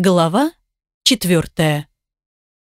Глава четвертая.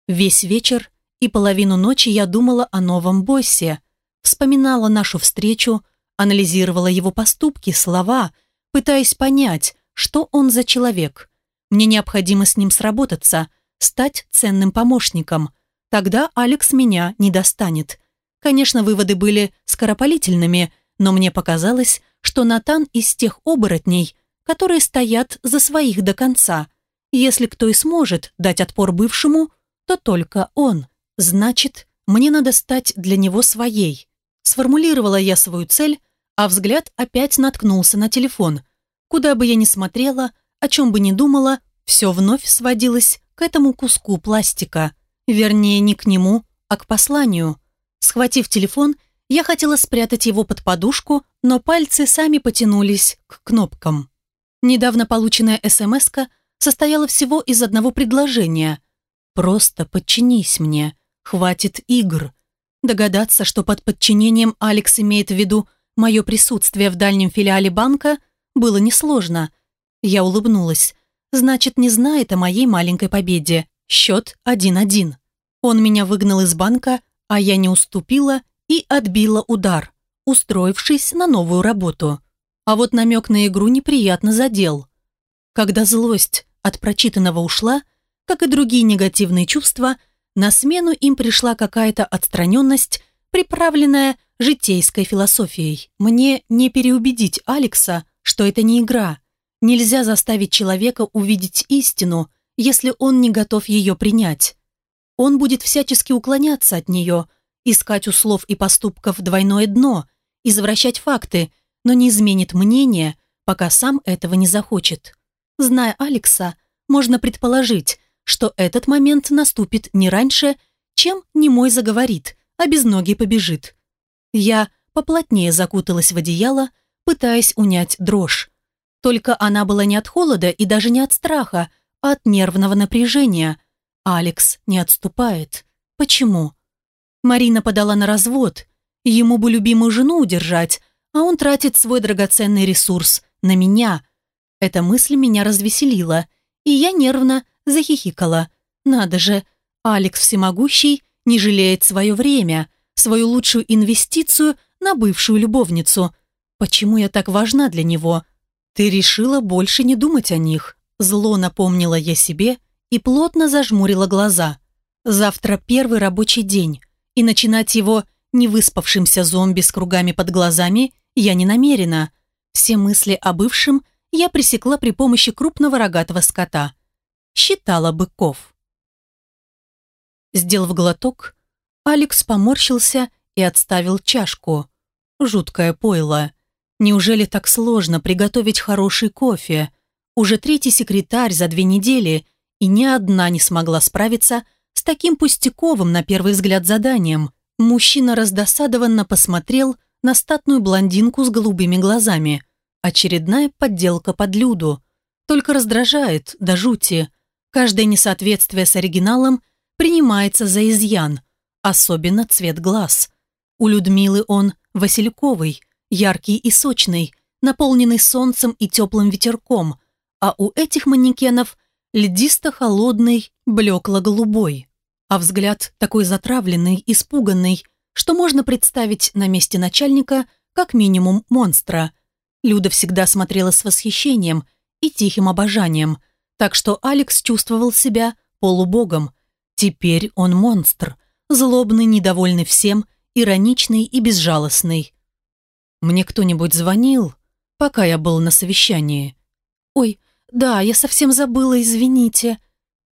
Весь вечер и половину ночи я думала о новом боссе, вспоминала нашу встречу, анализировала его поступки, слова, пытаясь понять, что он за человек. Мне необходимо с ним сработаться, стать ценным помощником. Тогда Алекс меня не достанет. Конечно, выводы были скоропалительными, но мне показалось, что Натан из тех оборотней, которые стоят за своих до конца – если кто и сможет дать отпор бывшему, то только он. Значит, мне надо стать для него своей. Сформулировала я свою цель, а взгляд опять наткнулся на телефон. Куда бы я ни смотрела, о чем бы ни думала, все вновь сводилось к этому куску пластика. Вернее, не к нему, а к посланию. Схватив телефон, я хотела спрятать его под подушку, но пальцы сами потянулись к кнопкам. Недавно полученная смс состояла всего из одного предложения. «Просто подчинись мне, хватит игр». Догадаться, что под подчинением Алекс имеет в виду мое присутствие в дальнем филиале банка, было несложно. Я улыбнулась. Значит, не знает о моей маленькой победе. Счет 1-1. Он меня выгнал из банка, а я не уступила и отбила удар, устроившись на новую работу. А вот намек на игру неприятно задел. Когда злость от прочитанного ушла, как и другие негативные чувства, на смену им пришла какая-то отстраненность, приправленная житейской философией. Мне не переубедить Алекса, что это не игра. Нельзя заставить человека увидеть истину, если он не готов ее принять. Он будет всячески уклоняться от нее, искать у слов и поступков двойное дно, извращать факты, но не изменит мнение, пока сам этого не захочет. Зная Алекса, можно предположить, что этот момент наступит не раньше, чем немой заговорит, а без ноги побежит. Я поплотнее закуталась в одеяло, пытаясь унять дрожь. Только она была не от холода и даже не от страха, а от нервного напряжения. Алекс не отступает. Почему? Марина подала на развод. Ему бы любимую жену удержать, а он тратит свой драгоценный ресурс на меня – эта мысль меня развеселила, и я нервно захихикала. Надо же, Алекс Всемогущий не жалеет свое время, свою лучшую инвестицию на бывшую любовницу. Почему я так важна для него? Ты решила больше не думать о них. Зло напомнила я себе и плотно зажмурила глаза. Завтра первый рабочий день, и начинать его невыспавшимся зомби с кругами под глазами я не намерена. Все мысли о бывшем я пресекла при помощи крупного рогатого скота. Считала быков. Сделав глоток, Алекс поморщился и отставил чашку. Жуткое пойло. Неужели так сложно приготовить хороший кофе? Уже третий секретарь за две недели, и ни одна не смогла справиться с таким пустяковым на первый взгляд заданием. Мужчина раздосадованно посмотрел на статную блондинку с голубыми глазами – Очередная подделка под Люду. Только раздражает до жути. Каждое несоответствие с оригиналом принимается за изъян, особенно цвет глаз. У Людмилы он васильковый, яркий и сочный, наполненный солнцем и теплым ветерком, а у этих манекенов льдисто-холодный, блекло-голубой. А взгляд такой затравленный, испуганный, что можно представить на месте начальника как минимум монстра – Люда всегда смотрела с восхищением и тихим обожанием, так что Алекс чувствовал себя полубогом. Теперь он монстр, злобный, недовольный всем, ироничный и безжалостный. «Мне кто-нибудь звонил, пока я был на совещании?» «Ой, да, я совсем забыла, извините».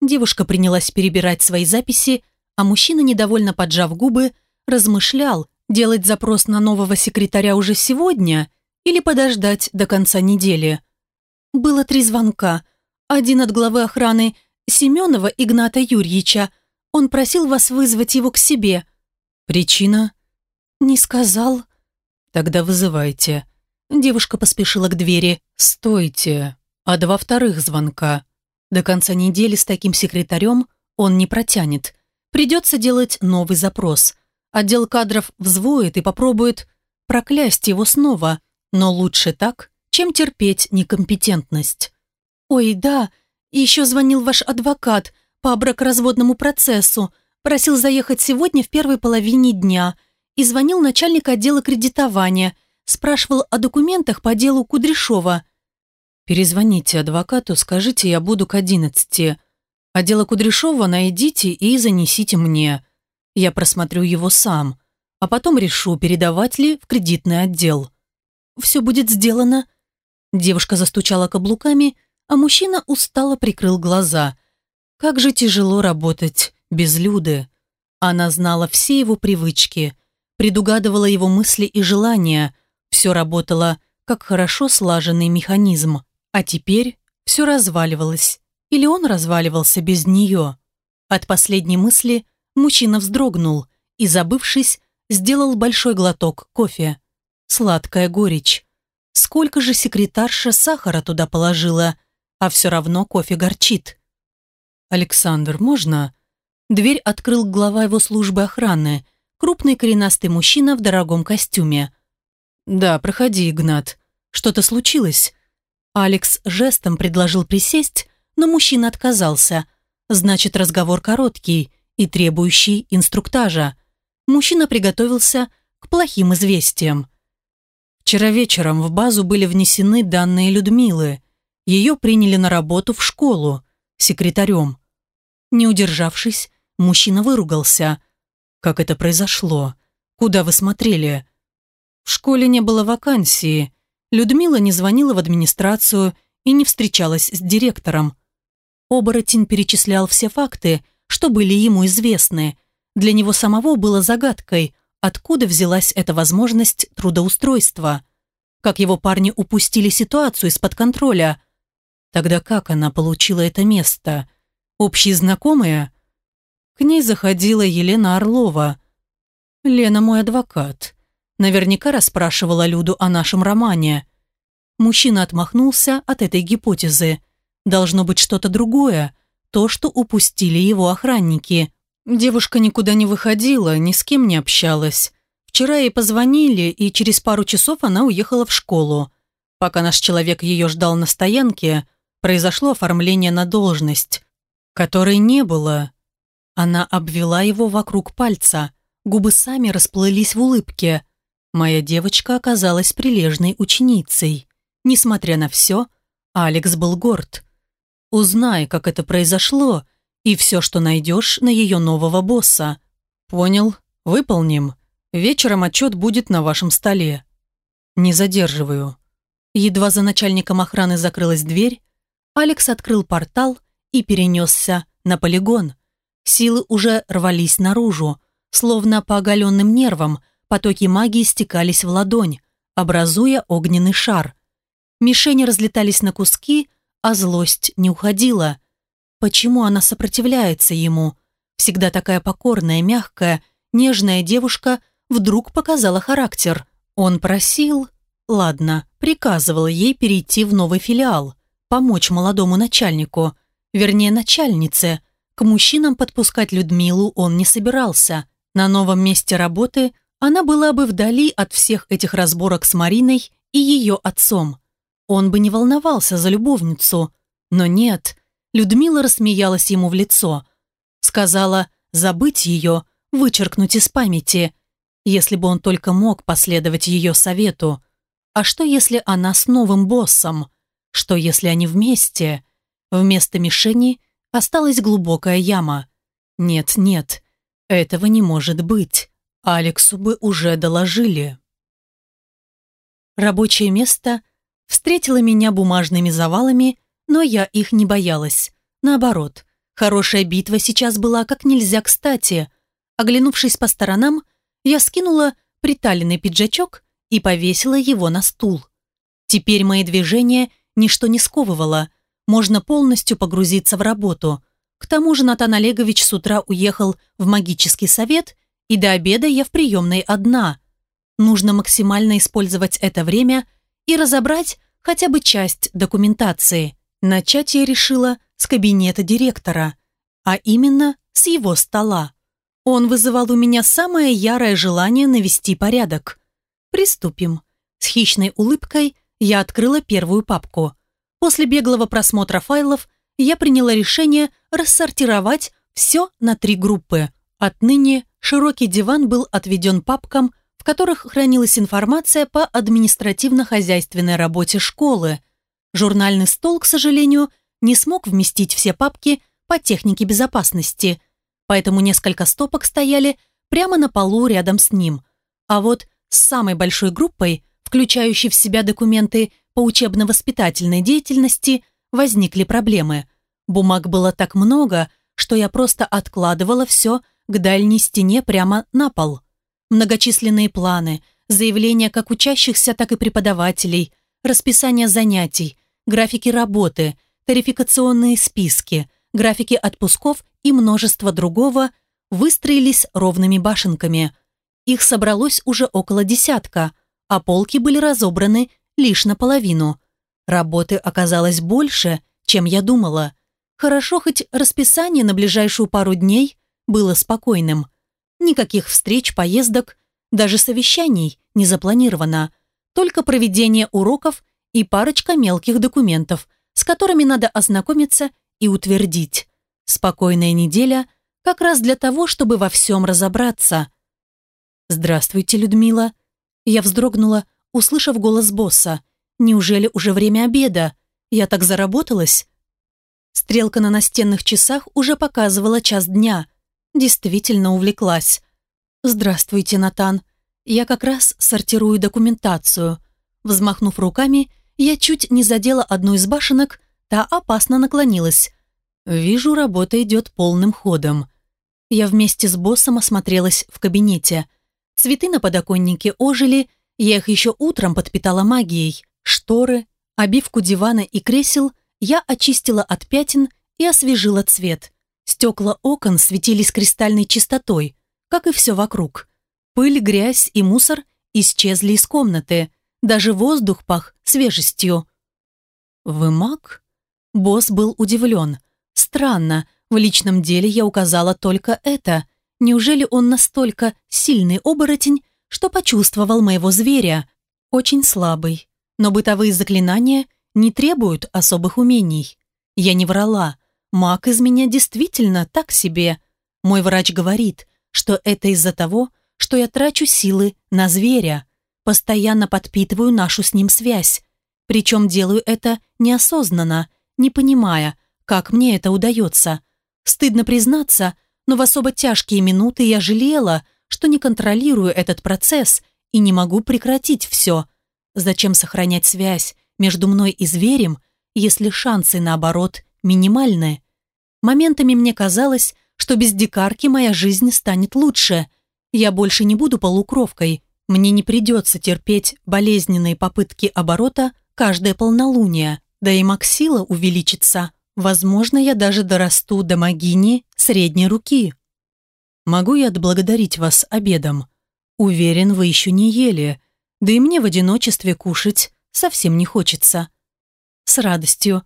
Девушка принялась перебирать свои записи, а мужчина, недовольно поджав губы, размышлял, делать запрос на нового секретаря уже сегодня или подождать до конца недели. Было три звонка. Один от главы охраны Семенова Игната Юрьевича. Он просил вас вызвать его к себе. Причина? Не сказал. Тогда вызывайте. Девушка поспешила к двери. «Стойте!» А два вторых звонка. До конца недели с таким секретарем он не протянет. Придется делать новый запрос. Отдел кадров взвоет и попробует проклясть его снова. Но лучше так, чем терпеть некомпетентность. «Ой, да, Еще звонил ваш адвокат по бракоразводному процессу, просил заехать сегодня в первой половине дня и звонил начальник отдела кредитования, спрашивал о документах по делу Кудряшова. Перезвоните адвокату, скажите, я буду к одиннадцати. А дело Кудряшова найдите и занесите мне. Я просмотрю его сам, а потом решу, передавать ли в кредитный отдел. Все будет сделано. Девушка застучала каблуками, а мужчина устало прикрыл глаза. Как же тяжело работать без Люды. Она знала все его привычки, предугадывала его мысли и желания, все работало как хорошо слаженный механизм. А теперь все разваливалось. Или он разваливался без нее? От последней мысли мужчина вздрогнул и, забывшись, сделал большой глоток кофе. Сладкая горечь. Сколько же секретарша сахара туда положила, а все равно кофе горчит. «Александр, можно?» Дверь открыл глава его службы охраны, крупный коренастый мужчина в дорогом костюме. «Да, проходи, Игнат. Что-то случилось?» Алекс жестом предложил присесть, но мужчина отказался. Значит, разговор короткий и требующий инструктажа. Мужчина приготовился к плохим известиям. Вчера вечером в базу были внесены данные Людмилы. Ее приняли на работу в школу, секретарем. Не удержавшись, мужчина выругался. «Как это произошло? Куда вы смотрели?» «В школе не было вакансии. Людмила не звонила в администрацию и не встречалась с директором. Оборотень перечислял все факты, что были ему известны. Для него самого было загадкой, откуда взялась эта возможность трудоустройства. Как его парни упустили ситуацию из-под контроля. Тогда как она получила это место? Общие знакомые? К ней заходила Елена Орлова. Лена мой адвокат. Наверняка расспрашивала Люду о нашем романе. Мужчина отмахнулся от этой гипотезы. Должно быть что-то другое, то, что упустили его охранники. Девушка никуда не выходила, ни с кем не общалась. Вчера ей позвонили, и через пару часов она уехала в школу. Пока наш человек ее ждал на стоянке, произошло оформление на должность, которой не было. Она обвела его вокруг пальца, губы сами расплылись в улыбке. Моя девочка оказалась прилежной ученицей. Несмотря на все, Алекс был горд. Узнай, как это произошло, и все, что найдешь на ее нового босса. Понял, выполним. Вечером отчет будет на вашем столе. Не задерживаю. Едва за начальником охраны закрылась дверь, Алекс открыл портал и перенесся на полигон. Силы уже рвались наружу, словно по оголенным нервам, Потоки магии стекались в ладонь, образуя огненный шар. Мишени разлетались на куски, а злость не уходила. Почему она сопротивляется ему? Всегда такая покорная, мягкая, нежная девушка вдруг показала характер. Он просил, ладно, приказывал ей перейти в новый филиал, помочь молодому начальнику, вернее начальнице. К мужчинам подпускать Людмилу он не собирался. На новом месте работы она была бы вдали от всех этих разборок с Мариной и ее отцом. Он бы не волновался за любовницу. Но нет, Людмила рассмеялась ему в лицо. Сказала забыть ее, вычеркнуть из памяти, если бы он только мог последовать ее совету. А что, если она с новым боссом? Что, если они вместе? Вместо мишени осталась глубокая яма. Нет, нет, этого не может быть. Алексу бы уже доложили. Рабочее место встретило меня бумажными завалами, но я их не боялась. Наоборот, хорошая битва сейчас была как нельзя кстати. Оглянувшись по сторонам, я скинула приталенный пиджачок и повесила его на стул. Теперь мои движения ничто не сковывало, можно полностью погрузиться в работу. К тому же Натан Олегович с утра уехал в магический совет – и до обеда я в приемной одна. Нужно максимально использовать это время и разобрать хотя бы часть документации. Начать я решила с кабинета директора, а именно с его стола. Он вызывал у меня самое ярое желание навести порядок. Приступим. С хищной улыбкой я открыла первую папку. После беглого просмотра файлов я приняла решение рассортировать все на три группы. Отныне широкий диван был отведен папкам, в которых хранилась информация по административно-хозяйственной работе школы. Журнальный стол, к сожалению, не смог вместить все папки по технике безопасности, поэтому несколько стопок стояли прямо на полу рядом с ним. А вот с самой большой группой, включающей в себя документы по учебно-воспитательной деятельности, возникли проблемы. Бумаг было так много, что я просто откладывала все к дальней стене прямо на пол. Многочисленные планы, заявления как учащихся, так и преподавателей, расписание занятий, графики работы, тарификационные списки, графики отпусков и множество другого выстроились ровными башенками. Их собралось уже около десятка, а полки были разобраны лишь наполовину. Работы оказалось больше, чем я думала. Хорошо, хоть расписание на ближайшую пару дней было спокойным. Никаких встреч, поездок, даже совещаний не запланировано. Только проведение уроков и парочка мелких документов, с которыми надо ознакомиться и утвердить. Спокойная неделя как раз для того, чтобы во всем разобраться. «Здравствуйте, Людмила». Я вздрогнула, услышав голос босса. «Неужели уже время обеда? Я так заработалась?» Стрелка на настенных часах уже показывала час дня. Действительно увлеклась. «Здравствуйте, Натан. Я как раз сортирую документацию». Взмахнув руками, я чуть не задела одну из башенок, та опасно наклонилась. Вижу, работа идет полным ходом. Я вместе с боссом осмотрелась в кабинете. Цветы на подоконнике ожили, я их еще утром подпитала магией. Шторы, обивку дивана и кресел я очистила от пятен и освежила цвет. Стекла окон светились кристальной чистотой, как и все вокруг. Пыль, грязь и мусор исчезли из комнаты. Даже воздух пах свежестью. «Вы маг?» Босс был удивлен. Странно, в личном деле я указала только это. Неужели он настолько сильный оборотень, что почувствовал моего зверя? Очень слабый. Но бытовые заклинания не требуют особых умений. Я не врала. Маг из меня действительно так себе. Мой врач говорит, что это из-за того, что я трачу силы на зверя. Постоянно подпитываю нашу с ним связь. Причем делаю это неосознанно, не понимая, как мне это удается. Стыдно признаться, но в особо тяжкие минуты я жалела, что не контролирую этот процесс и не могу прекратить все. Зачем сохранять связь между мной и зверем, если шансы, наоборот, минимальны? Моментами мне казалось, что без дикарки моя жизнь станет лучше. Я больше не буду полукровкой, мне не придется терпеть болезненные попытки оборота каждое полнолуние, да и Максила увеличится. Возможно, я даже дорасту до могини средней руки. Могу я отблагодарить вас обедом? Уверен, вы еще не ели, да и мне в одиночестве кушать совсем не хочется. С радостью.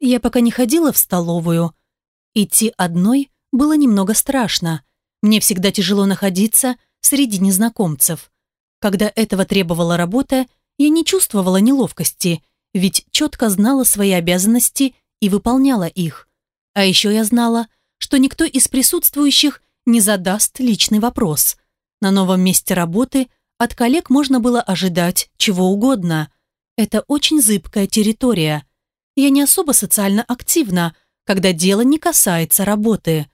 Я пока не ходила в столовую. Идти одной было немного страшно. Мне всегда тяжело находиться среди незнакомцев. Когда этого требовала работа, я не чувствовала неловкости, ведь четко знала свои обязанности и выполняла их. А еще я знала, что никто из присутствующих не задаст личный вопрос. На новом месте работы от коллег можно было ожидать чего угодно. Это очень зыбкая территория. Я не особо социально активна, когда дело не касается работы.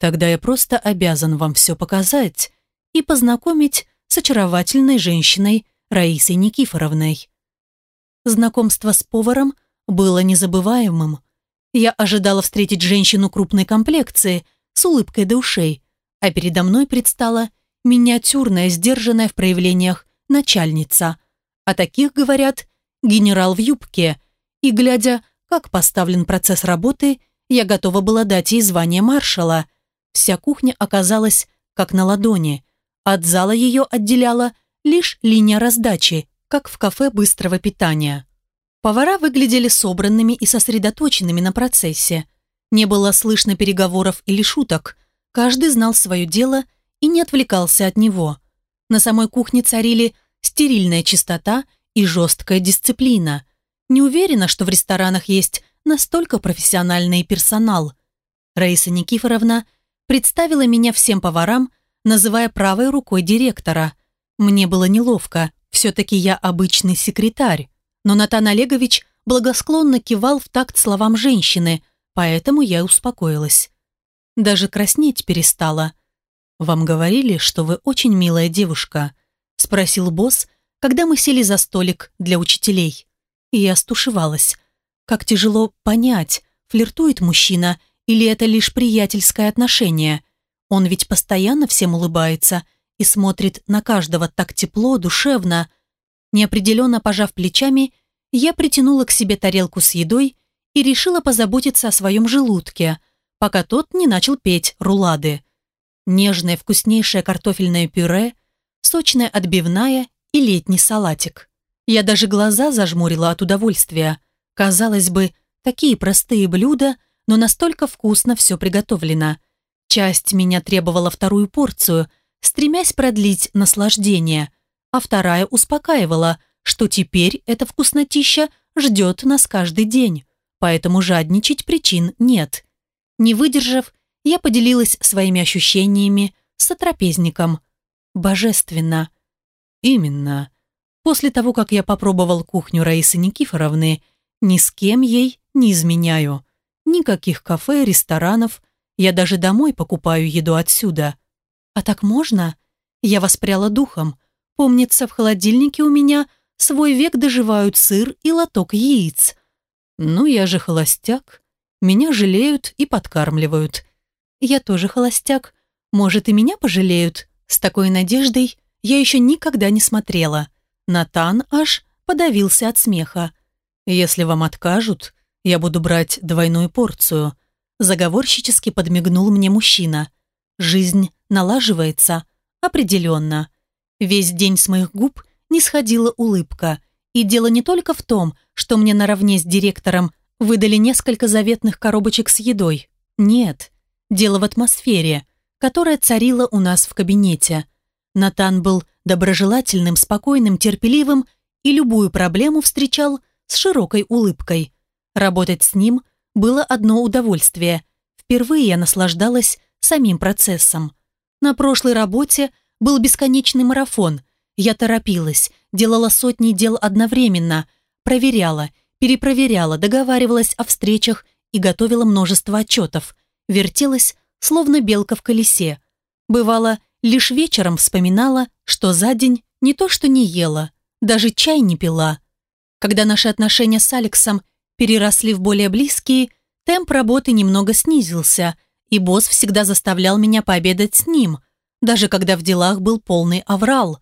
Тогда я просто обязан вам все показать и познакомить с очаровательной женщиной Раисой Никифоровной. Знакомство с поваром – было незабываемым. Я ожидала встретить женщину крупной комплекции, с улыбкой до ушей, а передо мной предстала миниатюрная, сдержанная в проявлениях начальница. О таких говорят «генерал в юбке», и, глядя, как поставлен процесс работы, я готова была дать ей звание маршала. Вся кухня оказалась как на ладони. От зала ее отделяла лишь линия раздачи, как в кафе быстрого питания. Повара выглядели собранными и сосредоточенными на процессе. Не было слышно переговоров или шуток. Каждый знал свое дело и не отвлекался от него. На самой кухне царили стерильная чистота и жесткая дисциплина. Не уверена, что в ресторанах есть настолько профессиональный персонал. Раиса Никифоровна представила меня всем поварам, называя правой рукой директора. Мне было неловко, все-таки я обычный секретарь, но Натан Олегович благосклонно кивал в такт словам женщины, поэтому я успокоилась. Даже краснеть перестала. «Вам говорили, что вы очень милая девушка?» – спросил босс, когда мы сели за столик для учителей. И я стушевалась. Как тяжело понять, флиртует мужчина или это лишь приятельское отношение. Он ведь постоянно всем улыбается и смотрит на каждого так тепло, душевно. Неопределенно пожав плечами, я притянула к себе тарелку с едой и решила позаботиться о своем желудке, пока тот не начал петь рулады. Нежное вкуснейшее картофельное пюре, сочная отбивная и летний салатик. Я даже глаза зажмурила от удовольствия. Казалось бы, такие простые блюда, но настолько вкусно все приготовлено. Часть меня требовала вторую порцию, стремясь продлить наслаждение, а вторая успокаивала, что теперь эта вкуснотища ждет нас каждый день, поэтому жадничать причин нет. Не выдержав, я поделилась своими ощущениями с сотрапезником. Божественно. Именно. После того, как я попробовал кухню Раисы Никифоровны, ни с кем ей не изменяю. Никаких кафе, ресторанов. Я даже домой покупаю еду отсюда. А так можно? Я воспряла духом. Помнится, в холодильнике у меня свой век доживают сыр и лоток яиц. Ну, я же холостяк. Меня жалеют и подкармливают. Я тоже холостяк. Может, и меня пожалеют? С такой надеждой я еще никогда не смотрела. Натан аж подавился от смеха. «Если вам откажут, я буду брать двойную порцию», заговорщически подмигнул мне мужчина. «Жизнь налаживается, определенно. Весь день с моих губ не сходила улыбка. И дело не только в том, что мне наравне с директором выдали несколько заветных коробочек с едой. Нет, дело в атмосфере, которая царила у нас в кабинете. Натан был доброжелательным, спокойным, терпеливым и любую проблему встречал с широкой улыбкой. Работать с ним было одно удовольствие. Впервые я наслаждалась самим процессом. На прошлой работе был бесконечный марафон. Я торопилась, делала сотни дел одновременно, проверяла, перепроверяла, договаривалась о встречах и готовила множество отчетов. Вертелась, словно белка в колесе. Бывало, Лишь вечером вспоминала, что за день не то что не ела, даже чай не пила. Когда наши отношения с Алексом переросли в более близкие, темп работы немного снизился, и босс всегда заставлял меня пообедать с ним, даже когда в делах был полный аврал.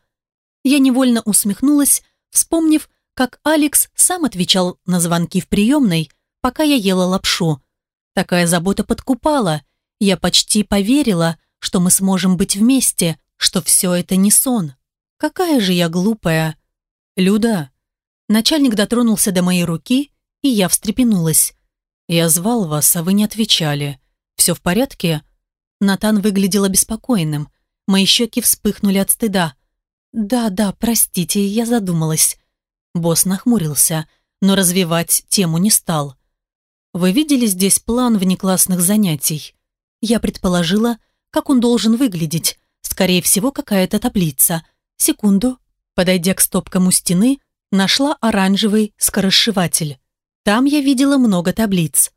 Я невольно усмехнулась, вспомнив, как Алекс сам отвечал на звонки в приемной, пока я ела лапшу. Такая забота подкупала. Я почти поверила, что мы сможем быть вместе, что все это не сон. Какая же я глупая. Люда. Начальник дотронулся до моей руки, и я встрепенулась. Я звал вас, а вы не отвечали. Все в порядке? Натан выглядел обеспокоенным. Мои щеки вспыхнули от стыда. «Да, да, простите, я задумалась». Босс нахмурился, но развивать тему не стал. «Вы видели здесь план внеклассных занятий?» Я предположила, как он должен выглядеть. Скорее всего, какая-то таблица. Секунду. Подойдя к стопкам у стены, нашла оранжевый скоросшиватель. Там я видела много таблиц.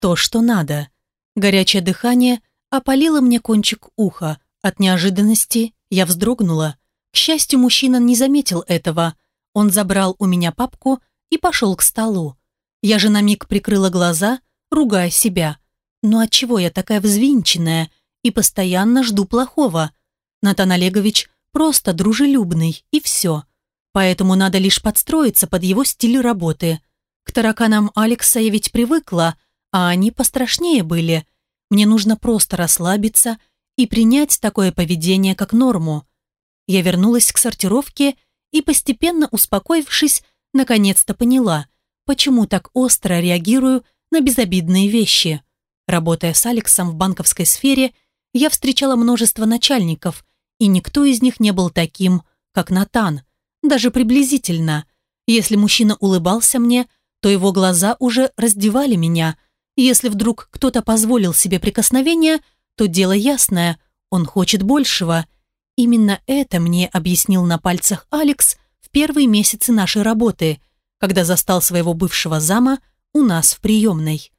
То, что надо. Горячее дыхание опалило мне кончик уха. От неожиданности я вздрогнула. К счастью, мужчина не заметил этого. Он забрал у меня папку и пошел к столу. Я же на миг прикрыла глаза, ругая себя. Ну отчего я такая взвинченная? и постоянно жду плохого. Натан Олегович просто дружелюбный, и все. Поэтому надо лишь подстроиться под его стиль работы. К тараканам Алекса я ведь привыкла, а они пострашнее были. Мне нужно просто расслабиться и принять такое поведение как норму. Я вернулась к сортировке и, постепенно успокоившись, наконец-то поняла, почему так остро реагирую на безобидные вещи. Работая с Алексом в банковской сфере – я встречала множество начальников, и никто из них не был таким, как Натан, даже приблизительно. Если мужчина улыбался мне, то его глаза уже раздевали меня. Если вдруг кто-то позволил себе прикосновение, то дело ясное, он хочет большего. Именно это мне объяснил на пальцах Алекс в первые месяцы нашей работы, когда застал своего бывшего зама у нас в приемной.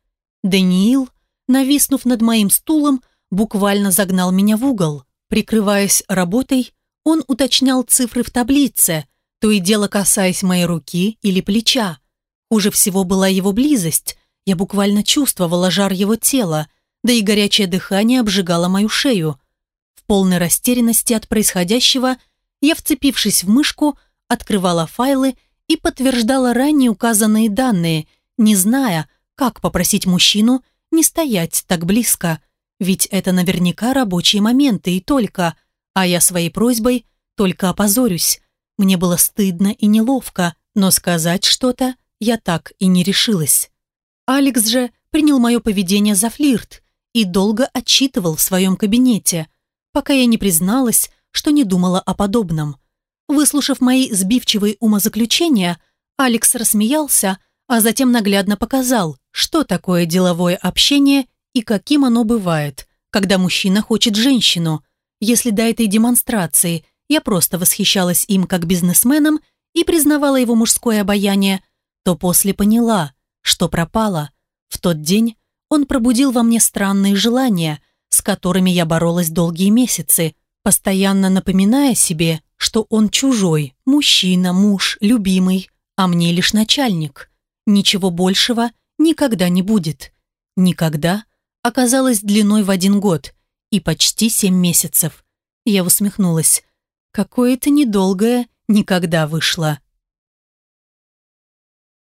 Даниил, нависнув над моим стулом, буквально загнал меня в угол. Прикрываясь работой, он уточнял цифры в таблице, то и дело касаясь моей руки или плеча. Хуже всего была его близость. Я буквально чувствовала жар его тела, да и горячее дыхание обжигало мою шею. В полной растерянности от происходящего я, вцепившись в мышку, открывала файлы и подтверждала ранее указанные данные, не зная, как попросить мужчину не стоять так близко. Ведь это наверняка рабочие моменты и только, а я своей просьбой только опозорюсь. Мне было стыдно и неловко, но сказать что-то я так и не решилась. Алекс же принял мое поведение за флирт и долго отчитывал в своем кабинете, пока я не призналась, что не думала о подобном. Выслушав мои сбивчивые умозаключения, Алекс рассмеялся, а затем наглядно показал, что такое деловое общение и каким оно бывает, когда мужчина хочет женщину. Если до этой демонстрации я просто восхищалась им как бизнесменом и признавала его мужское обаяние, то после поняла, что пропала. В тот день он пробудил во мне странные желания, с которыми я боролась долгие месяцы, постоянно напоминая себе, что он чужой, мужчина, муж, любимый, а мне лишь начальник. Ничего большего никогда не будет. Никогда оказалась длиной в один год и почти семь месяцев. Я усмехнулась. Какое-то недолгое никогда вышло.